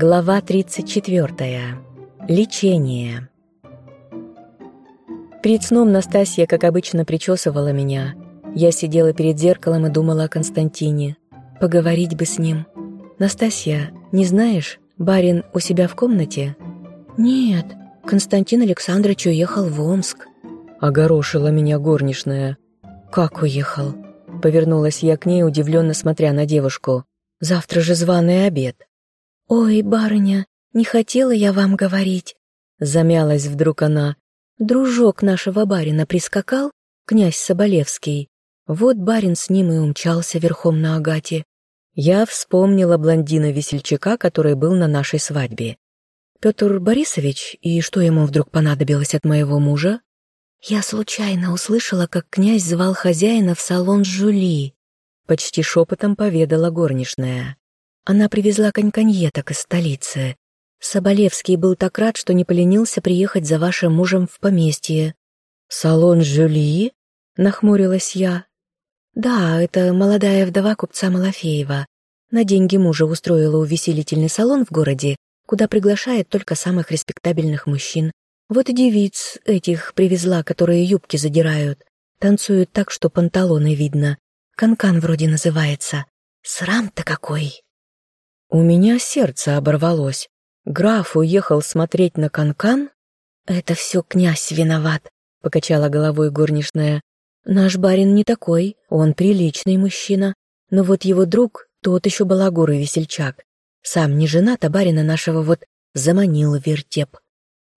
Глава 34. Лечение. Перед сном Настасья, как обычно, причесывала меня. Я сидела перед зеркалом и думала о Константине. Поговорить бы с ним. «Настасья, не знаешь, барин у себя в комнате?» «Нет, Константин Александрович уехал в Омск». Огорошила меня горничная. «Как уехал?» Повернулась я к ней, удивленно смотря на девушку. «Завтра же званый обед». «Ой, барыня, не хотела я вам говорить», — замялась вдруг она. «Дружок нашего барина прискакал, князь Соболевский. Вот барин с ним и умчался верхом на Агате. Я вспомнила блондина-весельчака, который был на нашей свадьбе. Петр Борисович, и что ему вдруг понадобилось от моего мужа? Я случайно услышала, как князь звал хозяина в салон Жули. Почти шепотом поведала горничная. Она привезла коньконьеток из столицы. Соболевский был так рад, что не поленился приехать за вашим мужем в поместье. «Салон Жюли?» — нахмурилась я. «Да, это молодая вдова купца Малафеева. На деньги мужа устроила увеселительный салон в городе, куда приглашает только самых респектабельных мужчин. Вот и девиц этих привезла, которые юбки задирают. Танцуют так, что панталоны видно. Канкан вроде называется. Срам-то какой!» У меня сердце оборвалось. Граф уехал смотреть на канкан? Это все князь виноват, покачала головой горничная. Наш барин не такой, он приличный мужчина. Но вот его друг, тот еще балагур и весельчак. Сам не женат, а барина нашего вот заманил вертеп.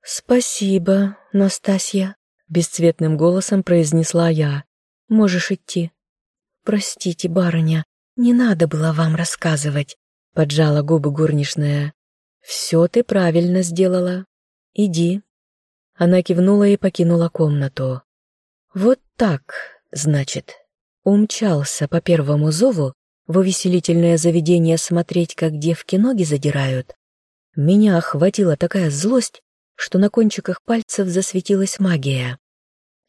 «Спасибо, Настасья», — бесцветным голосом произнесла я. «Можешь идти». «Простите, барыня, не надо было вам рассказывать. Поджала губы горничная. «Все ты правильно сделала. Иди». Она кивнула и покинула комнату. «Вот так, значит». Умчался по первому зову в увеселительное заведение смотреть, как девки ноги задирают. Меня охватила такая злость, что на кончиках пальцев засветилась магия.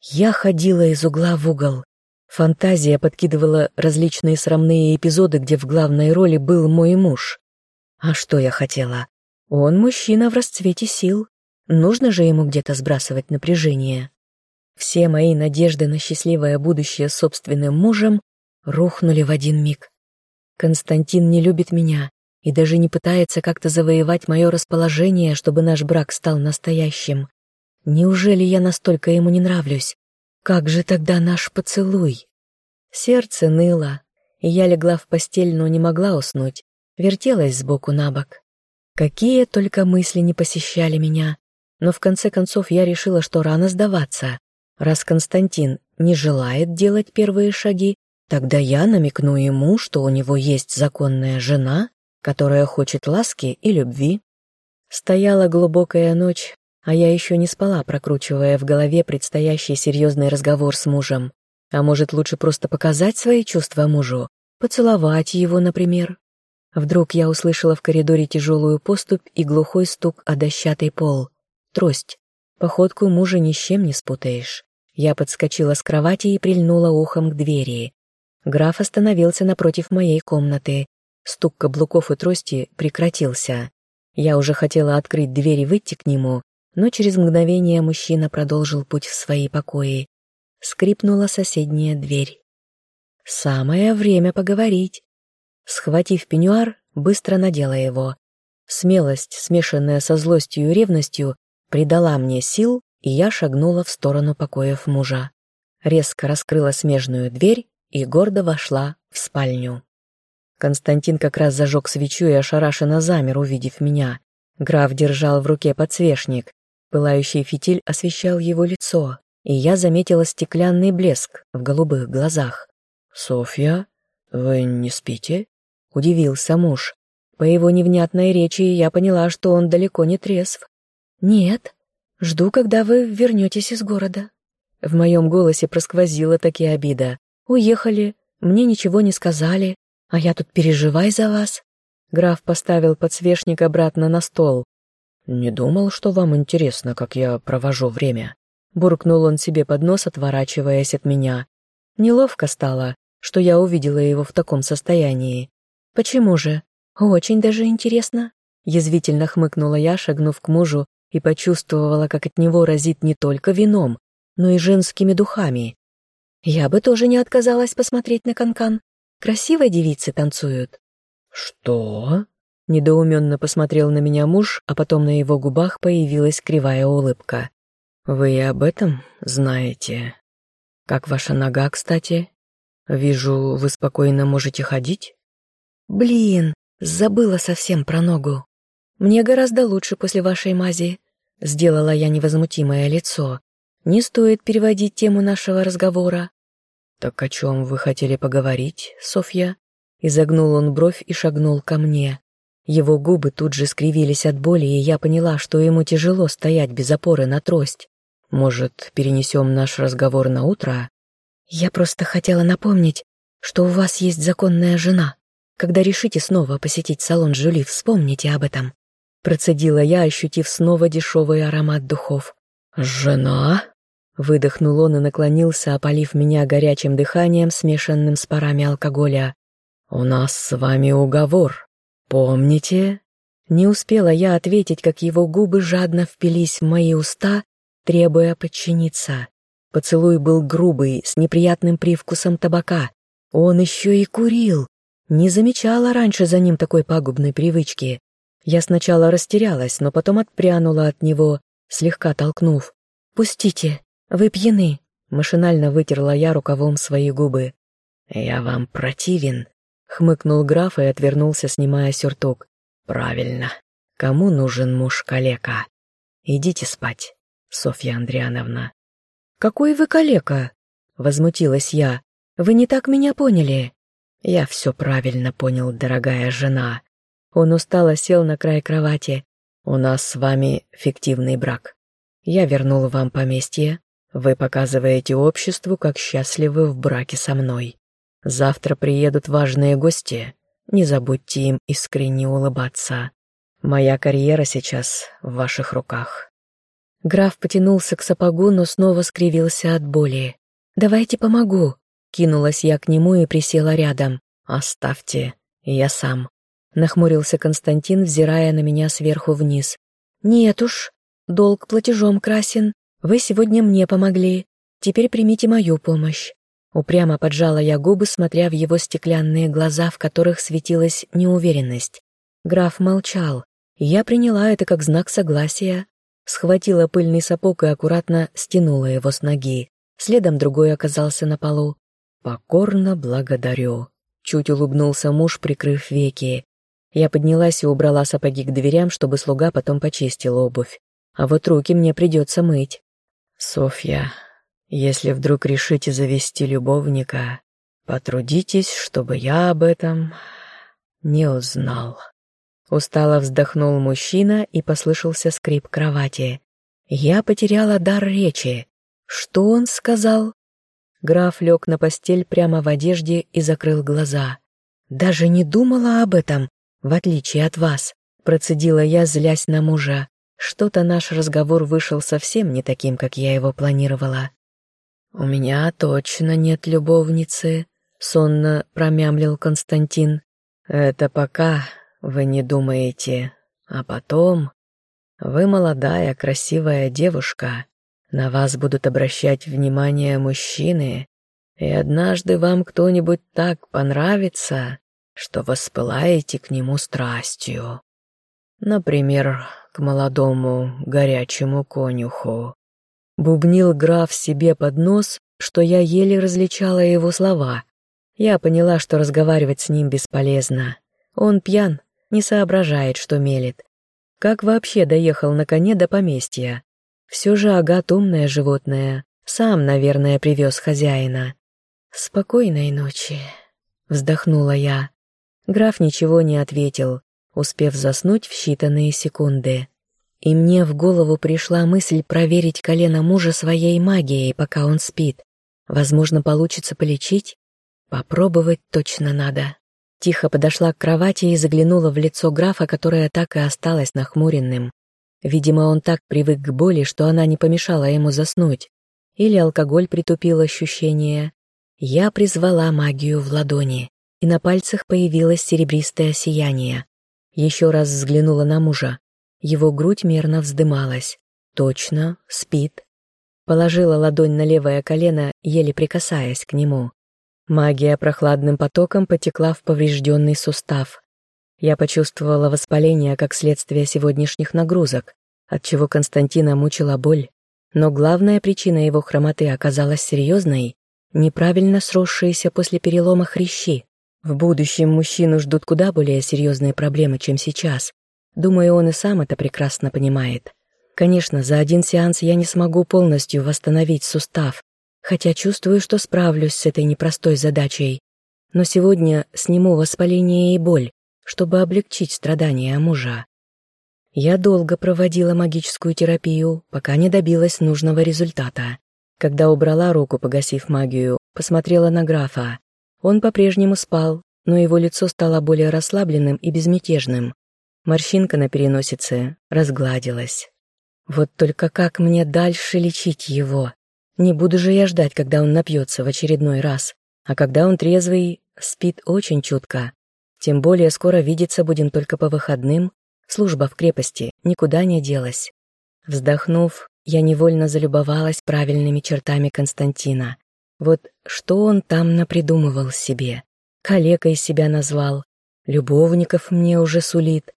Я ходила из угла в угол, Фантазия подкидывала различные срамные эпизоды, где в главной роли был мой муж. А что я хотела? Он мужчина в расцвете сил. Нужно же ему где-то сбрасывать напряжение. Все мои надежды на счастливое будущее с собственным мужем рухнули в один миг. Константин не любит меня и даже не пытается как-то завоевать мое расположение, чтобы наш брак стал настоящим. Неужели я настолько ему не нравлюсь? Как же тогда наш поцелуй? Сердце ныло, и я легла в постель, но не могла уснуть, вертелась сбоку на бок. Какие только мысли не посещали меня, но в конце концов я решила, что рано сдаваться. Раз Константин не желает делать первые шаги, тогда я намекну ему, что у него есть законная жена, которая хочет ласки и любви. Стояла глубокая ночь, а я еще не спала, прокручивая в голове предстоящий серьезный разговор с мужем. А может, лучше просто показать свои чувства мужу? Поцеловать его, например? Вдруг я услышала в коридоре тяжелую поступь и глухой стук о дощатый пол. Трость. Походку мужа ни с чем не спутаешь. Я подскочила с кровати и прильнула ухом к двери. Граф остановился напротив моей комнаты. Стук каблуков и трости прекратился. Я уже хотела открыть дверь и выйти к нему, но через мгновение мужчина продолжил путь в свои покои. Скрипнула соседняя дверь. Самое время поговорить. Схватив пеньюар, быстро надела его. Смелость, смешанная со злостью и ревностью, придала мне сил, и я шагнула в сторону покоев мужа. Резко раскрыла смежную дверь и гордо вошла в спальню. Константин как раз зажег свечу и ошарашенно замер, увидев меня. Граф держал в руке подсвечник, Пылающий фитиль освещал его лицо, и я заметила стеклянный блеск в голубых глазах. «Софья, вы не спите?» — удивился муж. По его невнятной речи я поняла, что он далеко не трезв. «Нет, жду, когда вы вернетесь из города». В моем голосе просквозила таки обида. «Уехали, мне ничего не сказали, а я тут переживай за вас». Граф поставил подсвечник обратно на стол, «Не думал, что вам интересно, как я провожу время», — буркнул он себе под нос, отворачиваясь от меня. Неловко стало, что я увидела его в таком состоянии. «Почему же? Очень даже интересно». Язвительно хмыкнула я, шагнув к мужу, и почувствовала, как от него разит не только вином, но и женскими духами. Я бы тоже не отказалась посмотреть на канкан. Красивые девицы танцуют. «Что?» — недоуменно посмотрел на меня муж, а потом на его губах появилась кривая улыбка. «Вы и об этом знаете? Как ваша нога, кстати? Вижу, вы спокойно можете ходить?» «Блин, забыла совсем про ногу. Мне гораздо лучше после вашей мази. Сделала я невозмутимое лицо. Не стоит переводить тему нашего разговора. Так о чем вы хотели поговорить, Софья? Изогнул он бровь и шагнул ко мне. Его губы тут же скривились от боли, и я поняла, что ему тяжело стоять без опоры на трость. Может, перенесем наш разговор на утро? Я просто хотела напомнить, что у вас есть законная жена. Когда решите снова посетить салон Жюли, вспомните об этом. Процедила я, ощутив снова дешевый аромат духов. «Жена?» Выдохнул он и наклонился, опалив меня горячим дыханием, смешанным с парами алкоголя. «У нас с вами уговор. Помните?» Не успела я ответить, как его губы жадно впились в мои уста, требуя подчиниться. Поцелуй был грубый, с неприятным привкусом табака. Он еще и курил. Не замечала раньше за ним такой пагубной привычки. Я сначала растерялась, но потом отпрянула от него, слегка толкнув. «Пустите, вы пьяны», — машинально вытерла я рукавом свои губы. «Я вам противен», — хмыкнул граф и отвернулся, снимая сюртук. «Правильно. Кому нужен муж-калека? Идите спать, Софья Андриановна». «Какой вы калека?» — возмутилась я. «Вы не так меня поняли». «Я все правильно понял, дорогая жена», он устало сел на край кровати. «У нас с вами фиктивный брак. Я вернул вам поместье. Вы показываете обществу, как счастливы в браке со мной. Завтра приедут важные гости. Не забудьте им искренне улыбаться. Моя карьера сейчас в ваших руках». Граф потянулся к сапогу, но снова скривился от боли. «Давайте помогу», — кинулась я к нему и присела рядом. «Оставьте, я сам», Нахмурился Константин, взирая на меня сверху вниз. «Нет уж, долг платежом красен. Вы сегодня мне помогли. Теперь примите мою помощь». Упрямо поджала я губы, смотря в его стеклянные глаза, в которых светилась неуверенность. Граф молчал, я приняла это как знак согласия. Схватила пыльный сапог и аккуратно стянула его с ноги. Следом другой оказался на полу. «Покорно благодарю», — чуть улыбнулся муж, прикрыв веки. Я поднялась и убрала сапоги к дверям, чтобы слуга потом почистил обувь. А вот руки мне придется мыть. «Софья, если вдруг решите завести любовника, потрудитесь, чтобы я об этом не узнал». Устало вздохнул мужчина и послышался скрип кровати. Я потеряла дар речи. Что он сказал? Граф лег на постель прямо в одежде и закрыл глаза. Даже не думала об этом, в отличие от вас, процедила я, злясь на мужа. Что-то наш разговор вышел совсем не таким, как я его планировала. «У меня точно нет любовницы», — сонно промямлил Константин. «Это пока вы не думаете, а потом...» «Вы молодая, красивая девушка, на вас будут обращать внимание мужчины, и однажды вам кто-нибудь так понравится, что воспылаете к нему страстью. Например, к молодому горячему конюху. Бубнил граф себе под нос, что я еле различала его слова. Я поняла, что разговаривать с ним бесполезно. Он пьян, не соображает, что мелет. Как вообще доехал на коне до поместья? Все же Агат умное животное, сам, наверное, привез хозяина. «Спокойной ночи», — вздохнула я. Граф ничего не ответил, успев заснуть в считанные секунды. И мне в голову пришла мысль проверить колено мужа своей магией, пока он спит. Возможно, получится полечить? Попробовать точно надо. Тихо подошла к кровати и заглянула в лицо графа, которое так и осталось нахмуренным. Видимо, он так привык к боли, что она не помешала ему заснуть. Или алкоголь притупил ощущение. Я призвала магию в ладони и на пальцах появилось серебристое сияние. Еще раз взглянула на мужа. Его грудь мерно вздымалась. Точно, спит. Положила ладонь на левое колено, еле прикасаясь к нему. Магия прохладным потоком потекла в поврежденный сустав. Я почувствовала воспаление как следствие сегодняшних нагрузок, отчего Константина мучила боль. Но главная причина его хромоты оказалась серьезной, неправильно сросшиеся после перелома хрящи. В будущем мужчину ждут куда более серьезные проблемы, чем сейчас. Думаю, он и сам это прекрасно понимает. Конечно, за один сеанс я не смогу полностью восстановить сустав, хотя чувствую, что справлюсь с этой непростой задачей. Но сегодня сниму воспаление и боль, чтобы облегчить страдания мужа. Я долго проводила магическую терапию, пока не добилась нужного результата. Когда убрала руку, погасив магию, посмотрела на графа. Он по-прежнему спал, но его лицо стало более расслабленным и безмятежным. Морщинка на переносице разгладилась. Вот только как мне дальше лечить его? Не буду же я ждать, когда он напьется в очередной раз. А когда он трезвый, спит очень чутко. Тем более скоро видеться будем только по выходным. Служба в крепости никуда не делась. Вздохнув, я невольно залюбовалась правильными чертами Константина. Вот что он там напридумывал себе. Калекой себя назвал. Любовников мне уже сулит.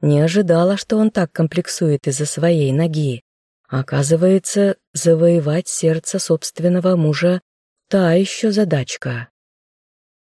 Не ожидала, что он так комплексует из-за своей ноги. Оказывается, завоевать сердце собственного мужа — та еще задачка.